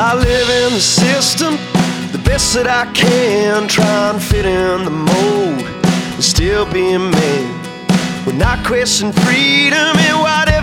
I live in the system the best that I can, try and fit in the mold and still be a man. When I question freedom and whatever.